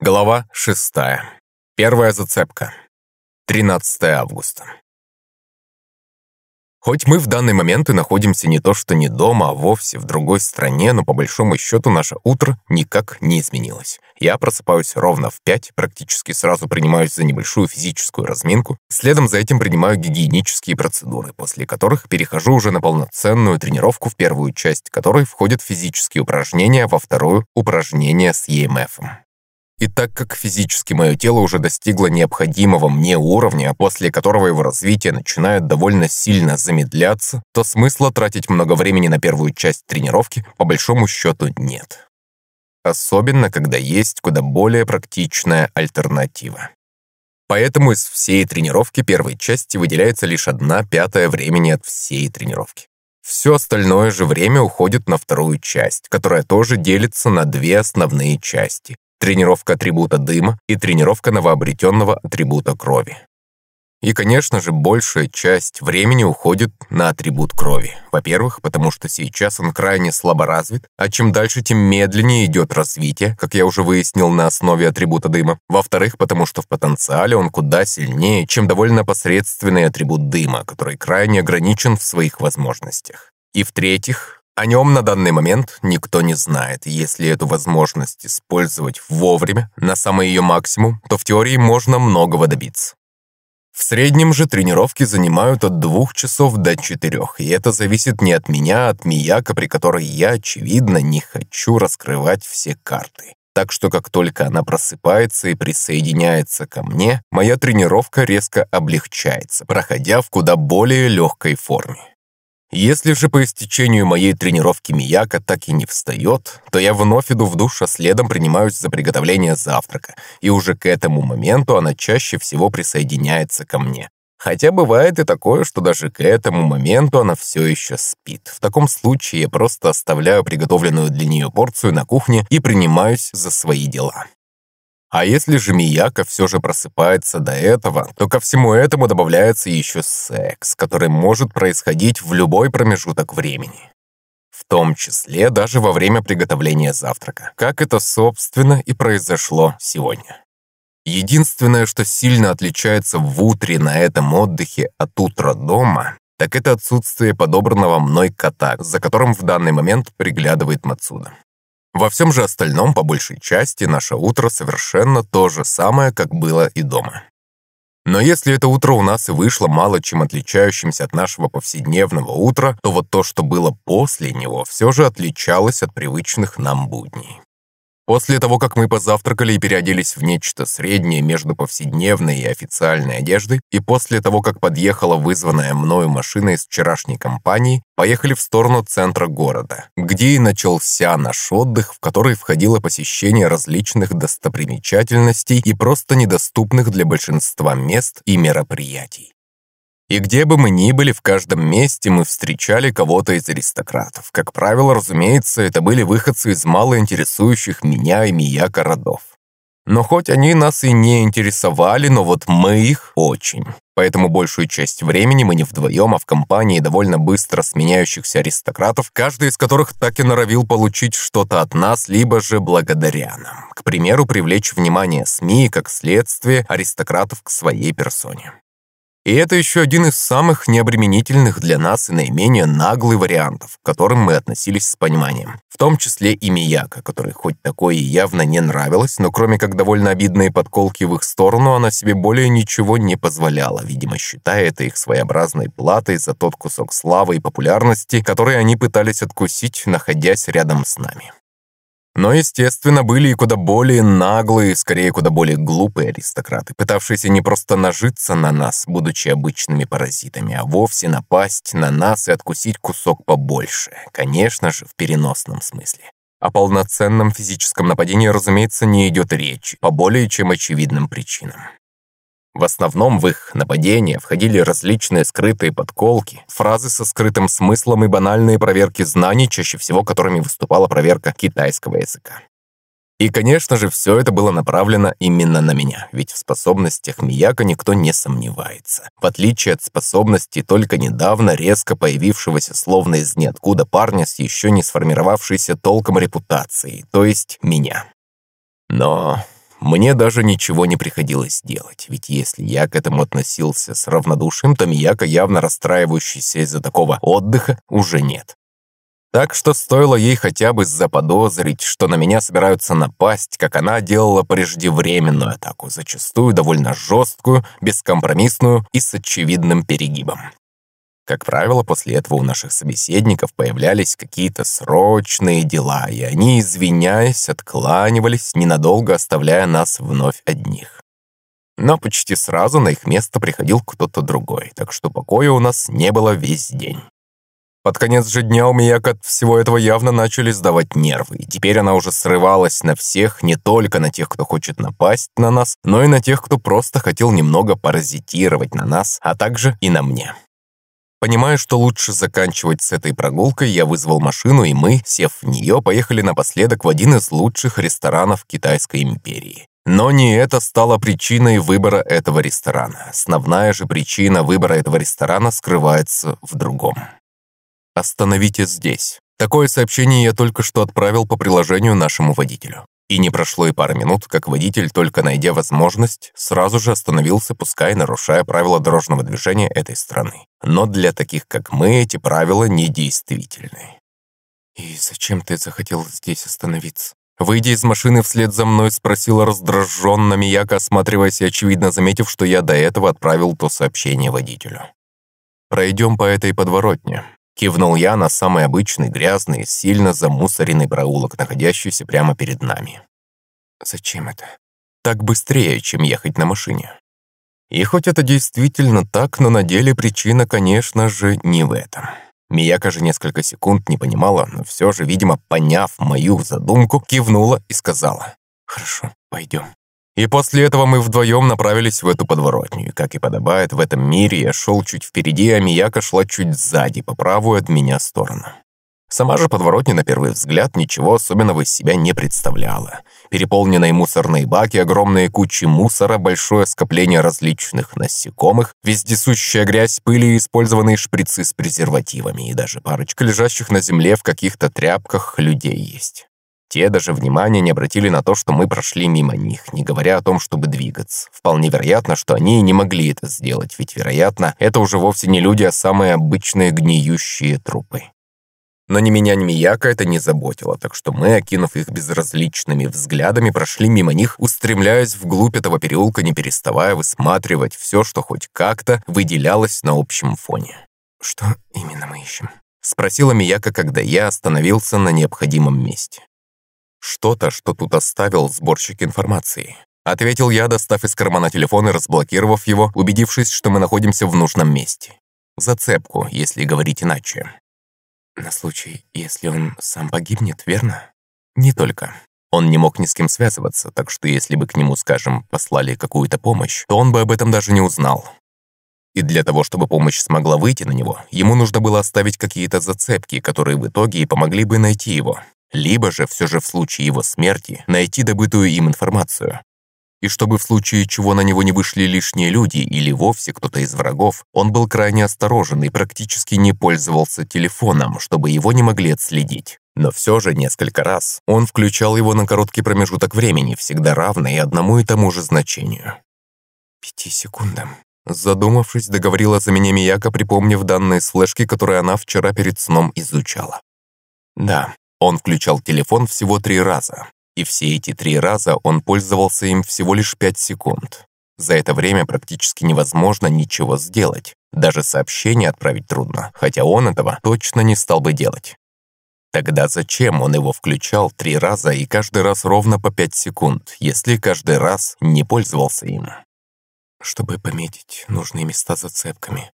Глава 6. Первая зацепка. 13 августа. Хоть мы в данный момент и находимся не то что не дома, а вовсе в другой стране, но по большому счету наше утро никак не изменилось. Я просыпаюсь ровно в 5, практически сразу принимаюсь за небольшую физическую разминку, следом за этим принимаю гигиенические процедуры, после которых перехожу уже на полноценную тренировку, в первую часть которой входят физические упражнения, во вторую – упражнения с ЕМФ. И так как физически мое тело уже достигло необходимого мне уровня, после которого его развитие начинает довольно сильно замедляться, то смысла тратить много времени на первую часть тренировки по большому счету нет. Особенно, когда есть куда более практичная альтернатива. Поэтому из всей тренировки первой части выделяется лишь одна пятая времени от всей тренировки. Все остальное же время уходит на вторую часть, которая тоже делится на две основные части тренировка атрибута дыма и тренировка новообретенного атрибута крови. И, конечно же, большая часть времени уходит на атрибут крови. Во-первых, потому что сейчас он крайне слабо развит, а чем дальше, тем медленнее идет развитие, как я уже выяснил на основе атрибута дыма. Во-вторых, потому что в потенциале он куда сильнее, чем довольно посредственный атрибут дыма, который крайне ограничен в своих возможностях. И в-третьих, о нем на данный момент никто не знает. Если эту возможность использовать вовремя, на самый ее максимум, то в теории можно многого добиться. В среднем же тренировки занимают от двух часов до четырех, и это зависит не от меня, а от Мияка, при которой я, очевидно, не хочу раскрывать все карты. Так что как только она просыпается и присоединяется ко мне, моя тренировка резко облегчается, проходя в куда более легкой форме. Если же по истечению моей тренировки Мияка так и не встает, то я вновь иду в душ, а следом принимаюсь за приготовление завтрака, и уже к этому моменту она чаще всего присоединяется ко мне. Хотя бывает и такое, что даже к этому моменту она все еще спит. В таком случае я просто оставляю приготовленную для нее порцию на кухне и принимаюсь за свои дела. А если же Мияка все же просыпается до этого, то ко всему этому добавляется еще секс, который может происходить в любой промежуток времени. В том числе даже во время приготовления завтрака, как это, собственно, и произошло сегодня. Единственное, что сильно отличается в утре на этом отдыхе от утра дома, так это отсутствие подобранного мной кота, за которым в данный момент приглядывает Мацуда. Во всем же остальном, по большей части, наше утро совершенно то же самое, как было и дома. Но если это утро у нас и вышло мало чем отличающимся от нашего повседневного утра, то вот то, что было после него, все же отличалось от привычных нам будней. После того, как мы позавтракали и переоделись в нечто среднее между повседневной и официальной одеждой, и после того, как подъехала вызванная мною машина из вчерашней компании, поехали в сторону центра города, где и начался наш отдых, в который входило посещение различных достопримечательностей и просто недоступных для большинства мест и мероприятий. И где бы мы ни были, в каждом месте мы встречали кого-то из аристократов. Как правило, разумеется, это были выходцы из мало интересующих меня и Мияка родов. Но хоть они нас и не интересовали, но вот мы их очень. Поэтому большую часть времени мы не вдвоем, а в компании довольно быстро сменяющихся аристократов, каждый из которых так и норовил получить что-то от нас, либо же благодаря нам. К примеру, привлечь внимание СМИ как следствие аристократов к своей персоне. И это еще один из самых необременительных для нас и наименее наглых вариантов, к которым мы относились с пониманием. В том числе и Мияка, которой хоть такое и явно не нравилось, но кроме как довольно обидные подколки в их сторону, она себе более ничего не позволяла, видимо, считая это их своеобразной платой за тот кусок славы и популярности, который они пытались откусить, находясь рядом с нами. Но, естественно, были и куда более наглые, скорее куда более глупые аристократы, пытавшиеся не просто нажиться на нас, будучи обычными паразитами, а вовсе напасть на нас и откусить кусок побольше. Конечно же, в переносном смысле. О полноценном физическом нападении, разумеется, не идет речи, по более чем очевидным причинам. В основном в их нападения входили различные скрытые подколки, фразы со скрытым смыслом и банальные проверки знаний, чаще всего которыми выступала проверка китайского языка. И, конечно же, все это было направлено именно на меня, ведь в способностях Мияка никто не сомневается. В отличие от способностей только недавно резко появившегося словно из ниоткуда парня с еще не сформировавшейся толком репутацией, то есть меня. Но мне даже ничего не приходилось делать, ведь если я к этому относился с равнодушием, то Мияка, явно расстраивающийся из-за такого отдыха, уже нет. Так что стоило ей хотя бы заподозрить, что на меня собираются напасть, как она делала преждевременную атаку, зачастую довольно жесткую, бескомпромиссную и с очевидным перегибом. Как правило, после этого у наших собеседников появлялись какие-то срочные дела, и они, извиняясь, откланивались, ненадолго оставляя нас вновь одних. Но почти сразу на их место приходил кто-то другой, так что покоя у нас не было весь день. Под конец же дня у меня от всего этого явно начали сдавать нервы, и теперь она уже срывалась на всех, не только на тех, кто хочет напасть на нас, но и на тех, кто просто хотел немного паразитировать на нас, а также и на мне. Понимая, что лучше заканчивать с этой прогулкой, я вызвал машину, и мы, сев в нее, поехали напоследок в один из лучших ресторанов Китайской империи. Но не это стало причиной выбора этого ресторана. Основная же причина выбора этого ресторана скрывается в другом. «Остановите здесь». Такое сообщение я только что отправил по приложению нашему водителю. И не прошло и пары минут, как водитель, только найдя возможность, сразу же остановился, пускай нарушая правила дорожного движения этой страны. Но для таких, как мы, эти правила недействительны. «И зачем ты захотел здесь остановиться?» Выйдя из машины вслед за мной, спросила раздраженно Мияка, осматриваясь и очевидно заметив, что я до этого отправил то сообщение водителю. «Пройдем по этой подворотне. Кивнул я на самый обычный, грязный, сильно замусоренный проулок, находящийся прямо перед нами. Зачем это? Так быстрее, чем ехать на машине. И хоть это действительно так, но на деле причина, конечно же, не в этом. Мияка же несколько секунд не понимала, но все же, видимо, поняв мою задумку, кивнула и сказала «Хорошо, пойдем». И после этого мы вдвоем направились в эту подворотню. Как и подобает, в этом мире я шел чуть впереди, а Мияка шла чуть сзади, по правую от меня сторону. Сама же подворотня, на первый взгляд, ничего особенного из себя не представляла. Переполненные мусорные баки, огромные кучи мусора, большое скопление различных насекомых, вездесущая грязь, пыли и использованные шприцы с презервативами, и даже парочка лежащих на земле в каких-то тряпках людей есть. Те даже внимания не обратили на то, что мы прошли мимо них, не говоря о том, чтобы двигаться. Вполне вероятно, что они и не могли это сделать, ведь, вероятно, это уже вовсе не люди, а самые обычные гниющие трупы. Но ни меня, ни Мияка это не заботило, так что мы, окинув их безразличными взглядами, прошли мимо них, устремляясь вглубь этого переулка, не переставая высматривать все, что хоть как-то выделялось на общем фоне. «Что именно мы ищем?» — спросила Мияка, когда я остановился на необходимом месте. «Что-то, что тут оставил сборщик информации», — ответил я, достав из кармана телефон и разблокировав его, убедившись, что мы находимся в нужном месте. Зацепку, если говорить иначе. На случай, если он сам погибнет, верно? Не только. Он не мог ни с кем связываться, так что если бы к нему, скажем, послали какую-то помощь, то он бы об этом даже не узнал. И для того, чтобы помощь смогла выйти на него, ему нужно было оставить какие-то зацепки, которые в итоге и помогли бы найти его либо же все же в случае его смерти найти добытую им информацию. И чтобы в случае чего на него не вышли лишние люди или вовсе кто-то из врагов, он был крайне осторожен и практически не пользовался телефоном, чтобы его не могли отследить. Но все же несколько раз он включал его на короткий промежуток времени, всегда равный одному и тому же значению. «Пяти секундам», Задумавшись, договорила за меня Мияка, припомнив данные с флешки, которые она вчера перед сном изучала. Да, он включал телефон всего три раза, и все эти три раза он пользовался им всего лишь пять секунд. За это время практически невозможно ничего сделать. Даже сообщение отправить трудно, хотя он этого точно не стал бы делать. Тогда зачем он его включал три раза и каждый раз ровно по пять секунд, если каждый раз не пользовался им? Чтобы пометить нужные места зацепками,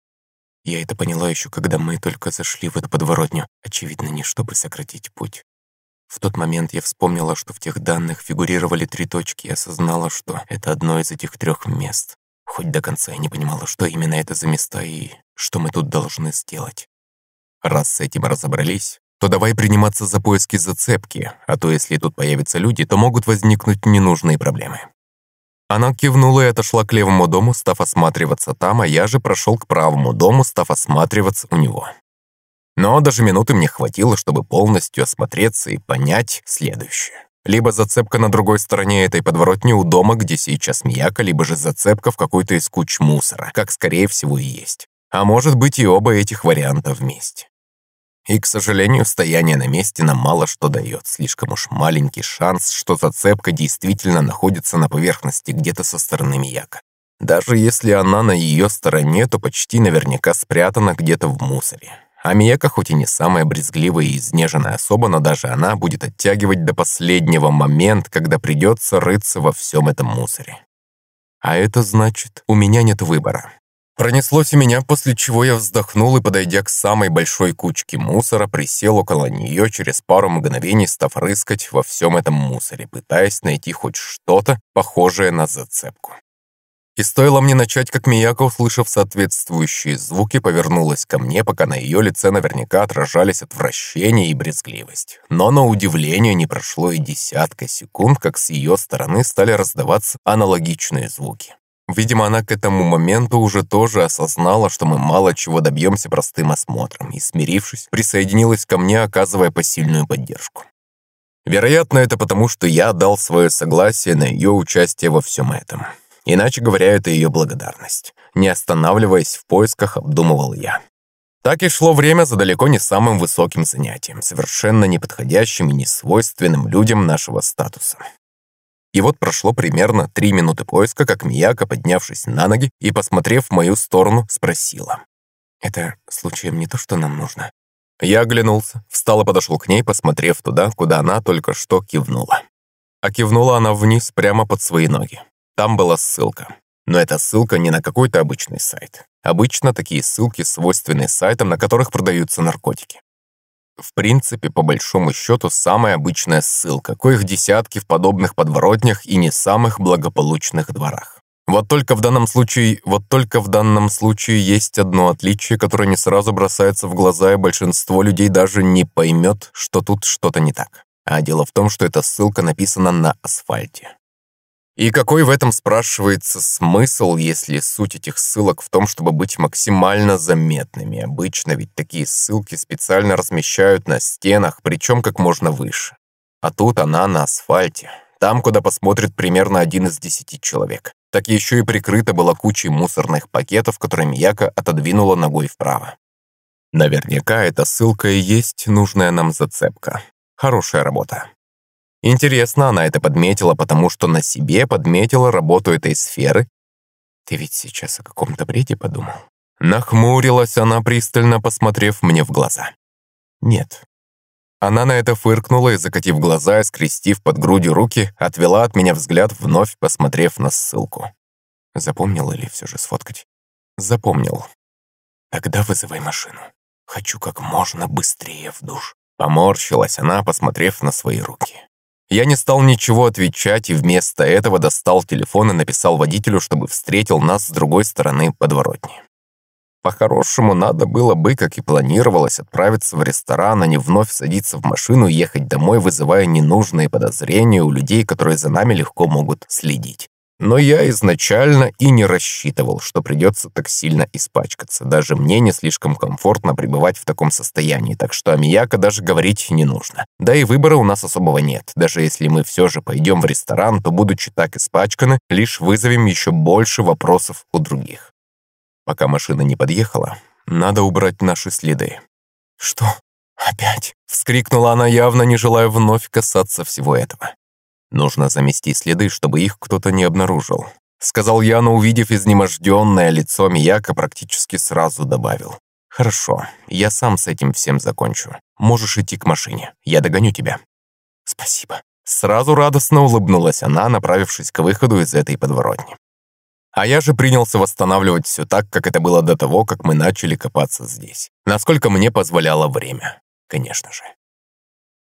я это поняла еще, когда мы только зашли в эту подворотню, очевидно, не чтобы сократить путь. В тот момент я вспомнила, что в тех данных фигурировали три точки и осознала, что это одно из этих трех мест. Хоть до конца я не понимала, что именно это за места и что мы тут должны сделать. Раз с этим разобрались, то давай приниматься за поиски зацепки, а то если тут появятся люди, то могут возникнуть ненужные проблемы. Она кивнула и отошла к левому дому, став осматриваться там, а я же прошел к правому дому, став осматриваться у него. Но даже минуты мне хватило, чтобы полностью осмотреться и понять следующее. Либо зацепка на другой стороне этой подворотни у дома, где сейчас Мияка, либо же зацепка в какой-то из куч мусора, как скорее всего и есть. А может быть и оба этих варианта вместе. И, к сожалению, стояние на месте нам мало что дает. Слишком уж маленький шанс, что зацепка действительно находится на поверхности где-то со стороны Мияка. Даже если она на ее стороне, то почти наверняка спрятана где-то в мусоре. А Мияка хоть и не самая брезгливая и изнеженная особа, но даже она будет оттягивать до последнего момента, когда придется рыться во всем этом мусоре. А это значит, у меня нет выбора. Пронеслось у меня, после чего я вздохнул и, подойдя к самой большой кучке мусора, присел около нее, через пару мгновений став рыскать во всем этом мусоре, пытаясь найти хоть что-то, похожее на зацепку. И стоило мне начать, как Мияко, услышав соответствующие звуки, повернулась ко мне, пока на ее лице наверняка отражались отвращение и брезгливость. Но на удивление не прошло и десятка секунд, как с ее стороны стали раздаваться аналогичные звуки. Видимо, она к этому моменту уже тоже осознала, что мы мало чего добьемся простым осмотром, и, смирившись, присоединилась ко мне, оказывая посильную поддержку. Вероятно, это потому, что я дал свое согласие на ее участие во всем этом. Иначе говоря, это ее благодарность. Не останавливаясь в поисках, обдумывал я. Так и шло время за далеко не самым высоким занятием, совершенно неподходящим и несвойственным людям нашего статуса. И вот прошло примерно три минуты поиска, как Мияка, поднявшись на ноги и посмотрев в мою сторону, спросила. «Это случаем не то, что нам нужно?» Я оглянулся, встал и подошел к ней, посмотрев туда, куда она только что кивнула. А кивнула она вниз прямо под свои ноги. Там была ссылка. Но эта ссылка не на какой-то обычный сайт. Обычно такие ссылки свойственны сайтам, на которых продаются наркотики. В принципе, по большому счету, самая обычная ссылка, коих десятки в подобных подворотнях и не самых благополучных дворах. Вот только в данном случае, вот только в данном случае есть одно отличие, которое не сразу бросается в глаза, и большинство людей даже не поймет, что тут что-то не так. А дело в том, что эта ссылка написана на асфальте. И какой в этом спрашивается смысл, если суть этих ссылок в том, чтобы быть максимально заметными? Обычно ведь такие ссылки специально размещают на стенах, причем как можно выше. А тут она на асфальте, там, куда посмотрит примерно один из десяти человек. Так еще и прикрыта была кучей мусорных пакетов, которые Мияка отодвинула ногой вправо. Наверняка эта ссылка и есть нужная нам зацепка. Хорошая работа. Интересно, она это подметила, потому что на себе подметила работу этой сферы. Ты ведь сейчас о каком-то бреде подумал? Нахмурилась она, пристально посмотрев мне в глаза. Нет. Она на это фыркнула и, закатив глаза скрестив под грудью руки, отвела от меня взгляд, вновь посмотрев на ссылку. Запомнил или все же сфоткать? Запомнил. Тогда вызывай машину. Хочу как можно быстрее в душ. Поморщилась она, посмотрев на свои руки. Я не стал ничего отвечать и вместо этого достал телефон и написал водителю, чтобы встретил нас с другой стороны подворотни. По-хорошему, надо было бы, как и планировалось, отправиться в ресторан, а не вновь садиться в машину и ехать домой, вызывая ненужные подозрения у людей, которые за нами легко могут следить. Но я изначально и не рассчитывал, что придется так сильно испачкаться. Даже мне не слишком комфортно пребывать в таком состоянии, так что Мияко даже говорить не нужно. Да и выбора у нас особого нет. Даже если мы все же пойдем в ресторан, то, будучи так испачканы, лишь вызовем еще больше вопросов у других. Пока машина не подъехала, надо убрать наши следы. «Что? Опять?» — вскрикнула она, явно не желая вновь касаться всего этого. Нужно замести следы, чтобы их кто-то не обнаружил. Сказал я, но увидев изнеможденное лицо Мияка, практически сразу добавил. «Хорошо, я сам с этим всем закончу. Можешь идти к машине, я догоню тебя». «Спасибо». Сразу радостно улыбнулась она, направившись к выходу из этой подворотни. А я же принялся восстанавливать все так, как это было до того, как мы начали копаться здесь. Насколько мне позволяло время, конечно же.